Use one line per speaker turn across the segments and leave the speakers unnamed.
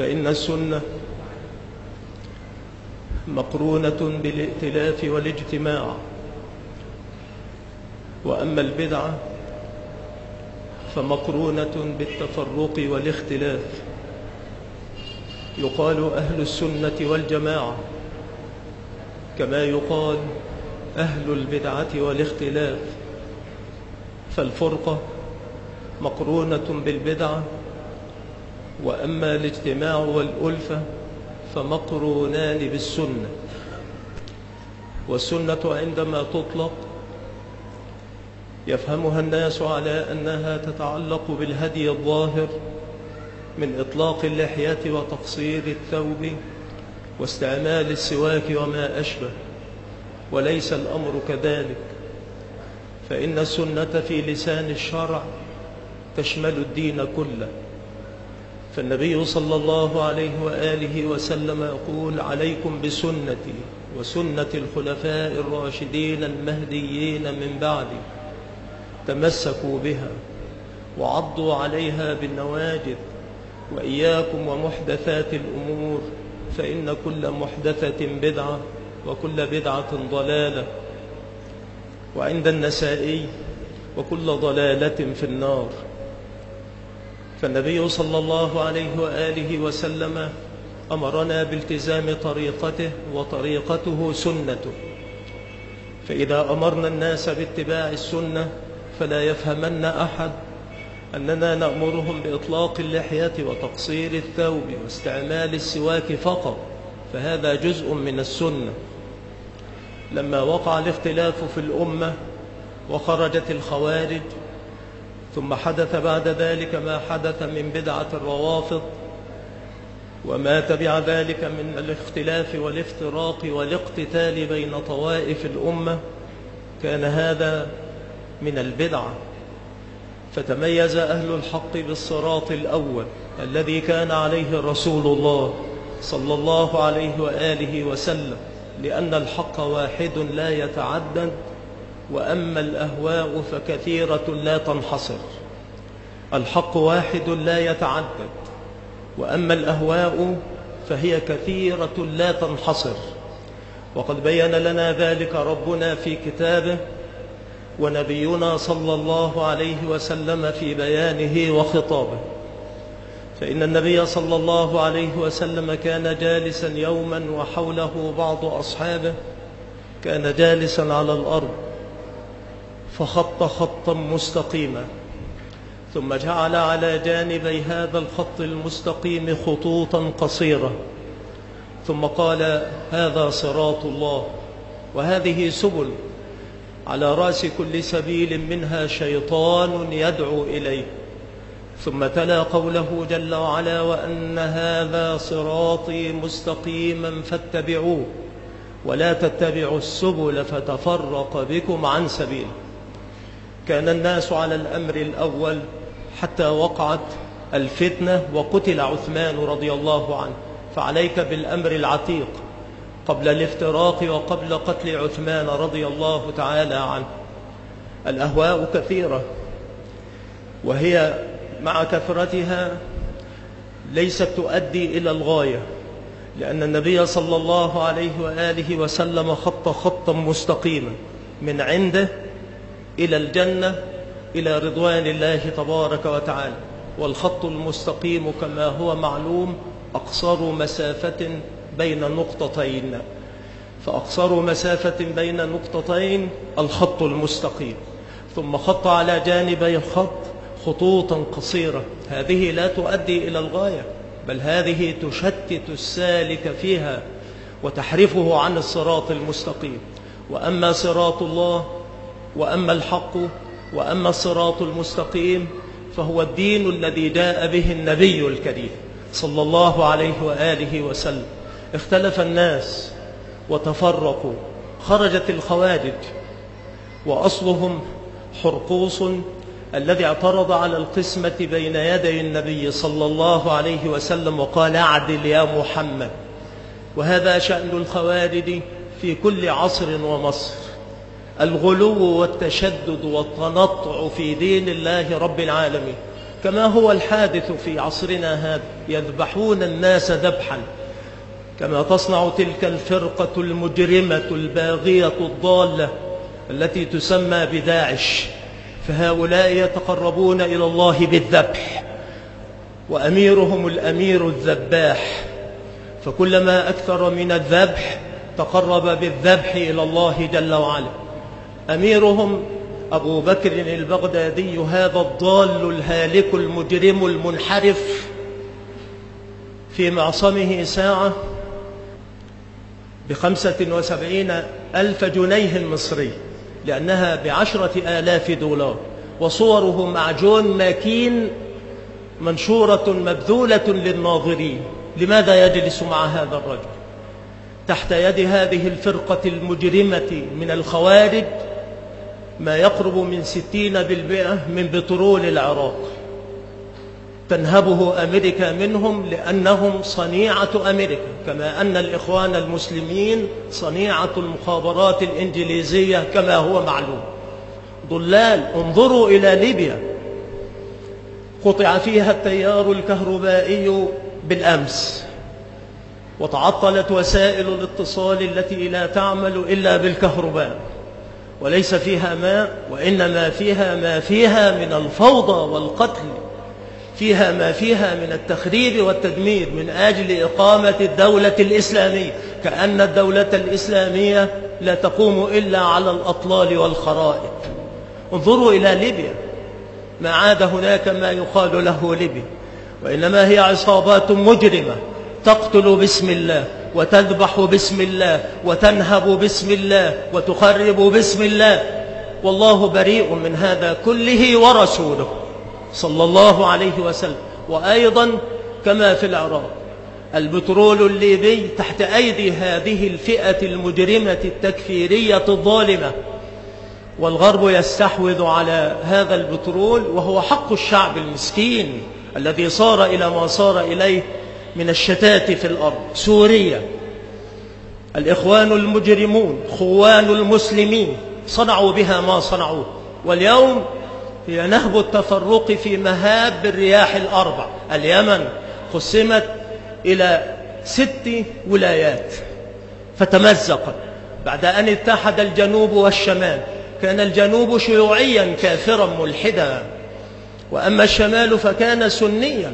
فإن السنة مقرونة بالائتلاف والاجتماع. وأما البدعة فمقرونة بالتفرق والاختلاف. يقال أهل السنة والجماعة كما يقال أهل البدعة والاختلاف. فالفرقة مقرونة بالبدعة وأما الاجتماع والألفة فمقرونان بالسنة. والسنة عندما تطلق يفهمها الناس على أنها تتعلق بالهدي الظاهر من إطلاق اللحية وتقصير الثوب واستعمال السواك وما أشبه وليس الأمر كذلك. فإن السنة في لسان الشرع تشمل الدين كله. فالنبي صلى الله عليه وآله وسلم يقول عليكم بسنتي وسنة الخلفاء الراشدين المهديين من بعدي تمسكوا بها وعضوا عليها بالنواجذ وإياكم ومحدثات الأمور فإن كل محدثة بدعة وكل بدعة ضلالة. وعند النسائي وكل ضلالة في النار. فالنبي صلى الله عليه وآله وسلم أمرنا بالتزام طريقته وطريقته سنته. فإذا أمرنا الناس باتباع السنة فلا يفهمن أحد أننا نأمرهم بإطلاق اللحية وتقصير الثوب واستعمال السواك فقط فهذا جزء من السنة. لما وقع الاختلاف في الأمة وخرجت الخوارج ثم حدث بعد ذلك ما حدث من بدعة الروافض وما تبع ذلك من الاختلاف والافتراق والاقتتال بين طوائف الأمة. كان هذا من البدعة فتميز أهل الحق بالصراط الأول الذي كان عليه رسول الله صلى الله عليه وآله وسلم لأن الحق واحد لا يتعدد وأما الأهواء فكثيرة لا تنحصر. الحق واحد لا يتعدد. وأما الأهواء فهي كثيرة لا تنحصر. وقد بين لنا ذلك ربنا في كتابه ونبينا صلى الله عليه وسلم في بيانه وخطابه. فإن النبي صلى الله عليه وسلم كان جالسا يوما وحوله بعض أصحابه كان جالسا على الأرض. فخط خطا مستقيما ثم جعل على جانبي هذا الخط المستقيم خطوطا قصيرة ثم قال هذا صراط الله وهذه سبل على رأس كل سبيل منها شيطان يدعو إليه. ثم تلا قوله جل وعلا وأن هذا صراطي مستقيما فاتبعوه ولا تتبعوا السبل فتفرق بكم عن سبيله. كان الناس على الأمر الأول حتى وقعت الفتنة وقتل عثمان رضي الله عنه. فعليك بالأمر العتيق قبل الافتراق وقبل قتل عثمان رضي الله تعالى عنه. الأهواء كثيرة وهي مع كثرتها ليست تؤدي إلى الغاية لأن النبي صلى الله عليه وآله وسلم خط خطا مستقيما من عنده إلى الجنة إلى رضوان الله تبارك وتعالى. والخط المستقيم كما هو معلوم أقصر مسافة بين نقطتين. فأقصر مسافة بين نقطتين الخط المستقيم. ثم خط على جانبي الخط خطوطا قصيرة. هذه لا تؤدي إلى الغاية بل هذه تشتت السالك فيها وتحرفه عن الصراط المستقيم. وأما صراط الله وأما الحق وأما الصراط المستقيم فهو الدين الذي جاء به النبي الكريم صلى الله عليه وآله وسلم. اختلف الناس وتفرقوا خرجت الخوارج وأصلهم حرقوس الذي اعترض على القسمة بين يدي النبي صلى الله عليه وسلم وقال أعدل يا محمد. وهذا شأن الخوارج في كل عصر ومصر. الغلو والتشدد والتنطع في دين الله رب العالمين. كما هو الحادث في عصرنا هذا يذبحون الناس ذبحا. كما تصنع تلك الفرقة المجرمة الباغية الضالة التي تسمى بداعش. فهؤلاء يتقربون إلى الله بالذبح وأميرهم الأمير الذباح. فكلما أكثر من الذبح تقرب بالذبح إلى الله جل وعلا. أميرهم أبو بكر البغدادي هذا الضال الهالك المجرم المنحرف في معصمه ساعة بخمسة وسبعين ألف جنيه مصري لأنها بعشرة آلاف دولار. وصوره معجون ماكين منشورة مبذولة للناظرين. لماذا يجلس مع هذا الرجل؟ تحت يد هذه الفرقة المجرمة من الخوارج ما يقرب من ستين بالمئة من بترول العراق. تنهبه أمريكا منهم لأنهم صنيعة أمريكا كما أن الإخوان المسلمين صنيعة المخابرات الإنجليزية كما هو معلوم. ضلال انظروا إلى ليبيا. قطع فيها التيار الكهربائي بالأمس. وتعطلت وسائل الاتصال التي لا تعمل إلا بالكهرباء. وليس فيها ماء وإنما فيها ما فيها من الفوضى والقتل. فيها ما فيها من التخريب والتدمير من أجل إقامة الدولة الإسلامية. كأن الدولة الإسلامية لا تقوم إلا على الأطلال والخرائط. انظروا إلى ليبيا. ما عاد هناك ما يقال له ليبيا. وإنما هي عصابات مجرمة تقتل باسم الله. وتذبح باسم الله وتنهب باسم الله وتخرب باسم الله. والله بريء من هذا كله ورسوله. صلى الله عليه وسلم. وأيضا كما في العراق البترول الليبي تحت أيدي هذه الفئة المجرمة التكفيرية الظالمة. والغرب يستحوذ على هذا البترول وهو حق الشعب المسكين الذي صار إلى ما صار إليه من الشتات في الأرض. سوريا. الإخوان المجرمون خوان المسلمين صنعوا بها ما صنعوه واليوم هي نهب التفرق في مهاب الرياح الأربع. اليمن قسمت إلى ست ولايات. فتمزقت. بعد أن اتحد الجنوب والشمال كان الجنوب شيوعيا كافرا ملحدا. وأما الشمال فكان سنيا.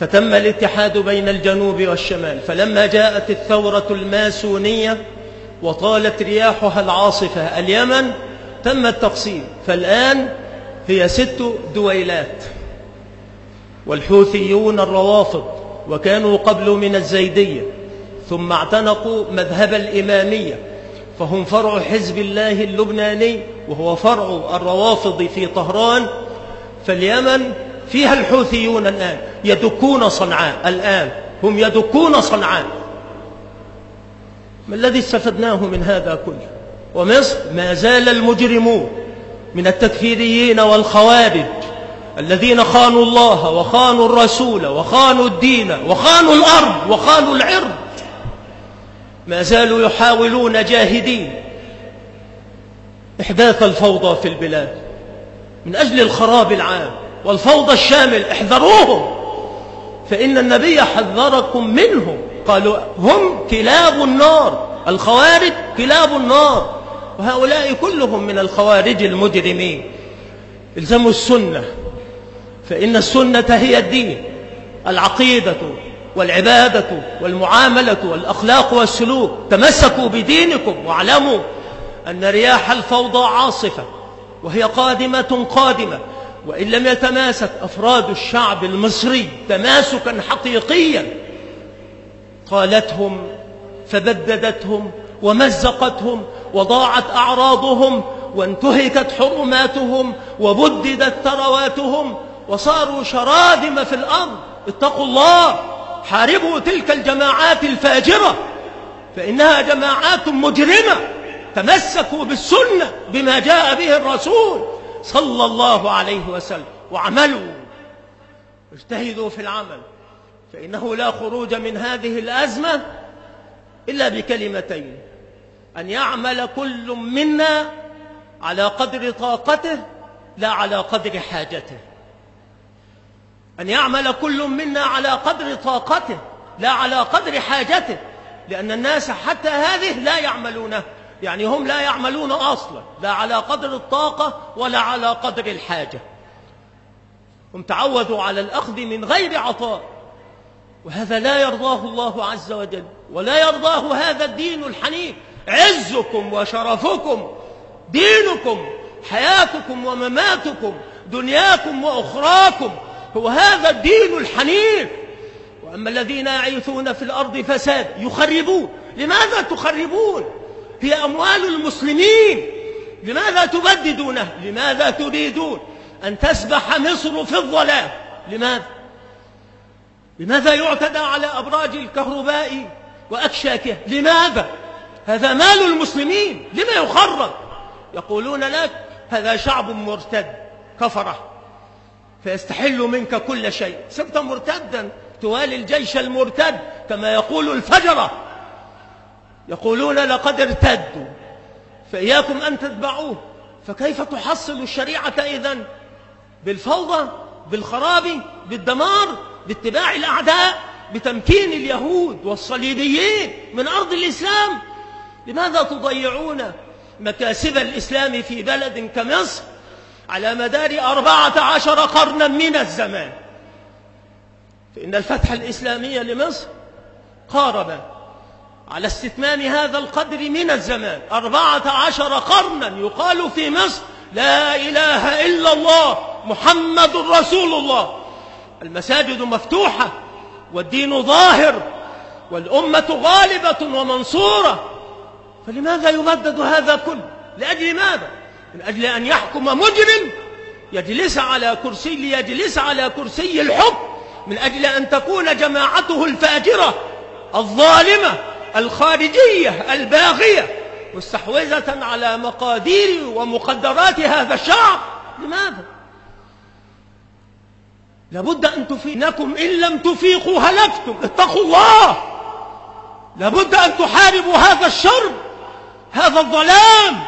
فتم الاتحاد بين الجنوب والشمال. فلما جاءت الثورة الماسونية وطالت رياحها العاصفة اليمن تم التقسيم. فالآن هي ست دويلات. والحوثيون الروافض وكانوا قبل من الزيدية ثم اعتنقوا مذهب الإمامية فهم فرع حزب الله اللبناني وهو فرع الروافض في طهران. فاليمن فيها الحوثيون الآن يدكون صنعاء الآن هم يدكون صنعاء. ما الذي استفدناه من هذا كله؟ ومصر ما زال المجرمون من التكفيريين والخوارج الذين خانوا الله وخانوا الرسول وخانوا الدين وخانوا الأرض وخانوا العرض. ما زالوا يحاولون جاهدين. إحداث الفوضى في البلاد من أجل الخراب العام. والفوضى الشامل احذروهم فإن النبي حذركم منهم. قالوا هم كلاب النار الخوارج كلاب النار وهؤلاء كلهم من الخوارج المجرمين. الزموا السنة فإن السنة هي الدين العقيدة والعبادة والمعاملة والأخلاق والسلوك. تمسكوا بدينكم واعلموا أن رياح الفوضى عاصفة وهي قادمة قادمة. وإن لم يتماسك أفراد الشعب المصري تماسكا حقيقيا قالتهم فبددتهم ومزقتهم وضاعت أعراضهم وانتهكت حرماتهم وبددت ثرواتهم وصاروا شراذم في الأرض. اتقوا الله حاربوا تلك الجماعات الفاجرة فإنها جماعات مجرمة تمسكوا بالسنة بما جاء به الرسول. صلى الله عليه وسلم واعملوا. اجتهدوا في العمل. فإنه لا خروج من هذه الأزمة إلا بكلمتين. أن يعمل كل منا على قدر طاقته لا على قدر حاجته. أن يعمل كل منا على قدر طاقته لا على قدر حاجته. لأن الناس حتى هذه لا يعملونه. يعني هم لا يعملون أصلا لا على قدر الطاقة ولا على قدر الحاجة. هم تعودوا على الأخذ من غير عطاء وهذا لا يرضاه الله عز وجل ولا يرضاه هذا الدين الحنيف. عزكم وشرفكم دينكم حياتكم ومماتكم دنياكم وأخراكم هو هذا الدين الحنيف. وأما الذين يعيثون في الأرض فساد يخربون. لماذا تخربون؟ هي أموال المسلمين. لماذا تبددونه لماذا تريدون أن تسبح مصر في الظلام؟ لماذا؟ لماذا يعتدى على أبراج الكهرباء وأكشاكها؟ لماذا؟ هذا مال المسلمين. لما يخرب؟ يقولون لك هذا شعب مرتد كفرة فيستحل منك كل شيء. صرت مرتدا. توالي الجيش المرتد كما يقول الفجرة. يقولون لقد ارتدوا فإياكم أن تتبعوه فكيف تحصل الشريعة إذن؟ بالفوضى بالخراب بالدمار باتباع الأعداء بتمكين اليهود والصليبيين من أرض الإسلام؟ لماذا تضيعون مكاسب الإسلام في بلد كمصر على مدار أربعة عشر قرنا من الزمان؟ فإن الفتح الإسلامي لمصر قارب على استتمام هذا القدر من الزمان. أربعة عشر قرنا يقال في مصر لا إله إلا الله محمد رسول الله. المساجد مفتوحة والدين ظاهر والأمة غالبة ومنصورة. فلماذا يمدد هذا كله لأجل ماذا؟ من أجل أن يحكم مجرم يجلس على كرسي ليجلس على كرسي الحكم. من أجل أن تكون جماعته الفاجرة الظالمة. الخارجية الباغية مستحوذة على مقادير ومقدرات هذا الشعب. لماذا؟ لابد أن تفينكم إن لم تفيقوا هلكتم. اتقوا الله. لابد أن تحاربوا هذا الشر هذا الظلام.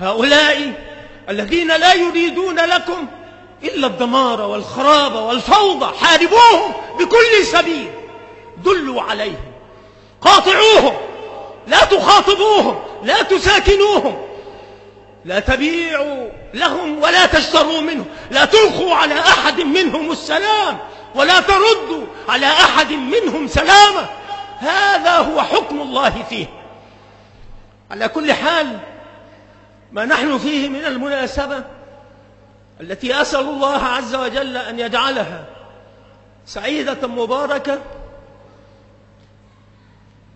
هؤلاء الذين لا يريدون لكم إلا الدمار والخراب والفوضى حاربوهم بكل سبيل. دلوا عليهم. قاطعوهم لا تخاطبوهم لا تساكنوهم. لا تبيعوا لهم ولا تشتروا منهم لا تلقوا على أحد منهم السلام ولا تردوا على أحد منهم سلامة هذا هو حكم الله فيه. على كل حال ما نحن فيه من المناسبة التي أسأل الله عز وجل أن يجعلها سعيدة مباركة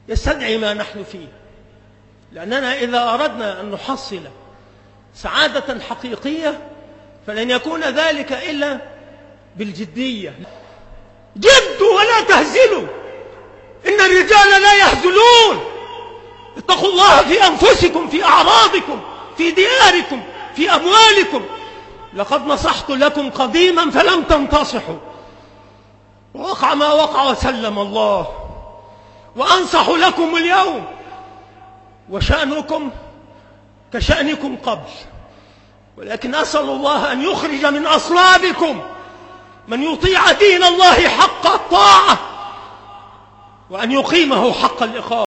يستدعي ما نحن فيه. لأننا إذا أردنا أن نحصل سعادة حقيقية فلن يكون ذلك إلا بالجدية. جدوا ولا تهزلوا! إن الرجال لا يهزلون! اتقوا الله في أنفسكم في أعراضكم في دياركم في أموالكم. لقد نصحت لكم قديما فلم تنتصحوا. ووقع ما وقع وسلم الله. وأنصح لكم اليوم وشأنكم كشأنكم قبل. ولكن أسأل الله أن يخرج من أصلابكم من يطيع دين الله حق الطاعة وأن يقيمه حق الإقامة.